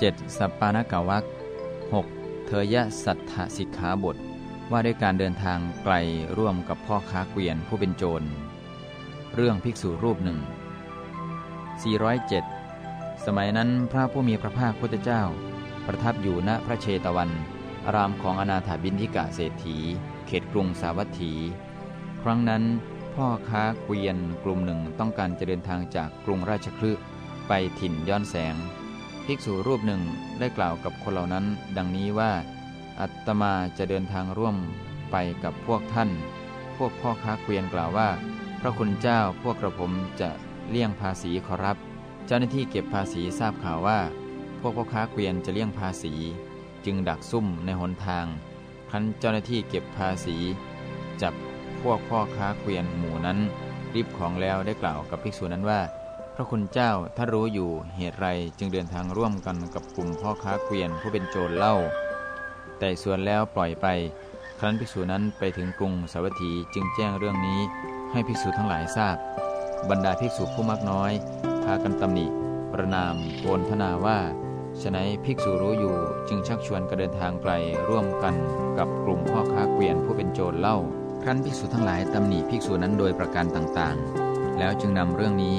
7. สัปปานกวัก 6. เทยสัทธสิกขาบท ว่าด้วยการเดินทางไกลร่วมกับพ่อค้าเกวียนผู้เป็นโจร เรื่องภิกษุรูปหนึ่ง 407 สมัยนั้นพระผู้มีพระภาคพุทธเจ้า ประทับอยู่ณพระเชตวัน อารามของอนาถาบินทิกะเศรษฐี เขตกรุงสาวัตถี ครั้งนั้นพ่อค้าเกวียนกลุ่มหนึ่งต้องการจะเดินทางจากกรุงราชคลึไปถิ่นย้อนแสง ภิกษุรูปหนึ่งได้กล่าวกับคนเหล่านั้น ดังนี้ว่า อัตมาจะเดินทางร่วมไปกับพวกท่าน พวกพ่อค้าเกวียนกล่าวว่า พระคุณเจ้าพวกกระผมจะเลี่ยงภาษีขอรับ เจ้าหน้าที่เก็บภาษีทราบข่าวว่า พวกพ่อค้าเกวียนจะเลี่ยงภาษี จึงดักซุ่มในหนทาง ครั้นเจ้าหน้าที่เก็บภาษี จับพวกพ่อค้าเกวียนหมู่นั้นรีบของแล้วได้กล่าวกับภิกษุนั้นว่า พระคุณเจ้าถ้ารู้อยู่เหตุไรจึงเดินทางร่วมกันกับกลุ่มพ่อค้าเกวียนผู้เป็นโจรเล่า แต่ส่วนแล้วปล่อยไป ครั้นภิกษุนั้นไปถึงกรุงสาวัตถีจึงแจ้งเรื่องนี้ให้ภิกษุทั้งหลายทราบ บรรดาภิกษุผู้มากน้อย พากันตำหนิ ประนามโกนทนาว่าฉนัยภิกษุรู้อยู่จึงชักชวนกันเดินทางไกลร่วมกันกับกลุ่มพ่อค้าเกวียนผู้เป็นโจรเล่า ครั้นภิกษุทั้งหลายตำหนิภิกษุนั้นโดยประการต่างๆ แล้วจึงนำเรื่องนี้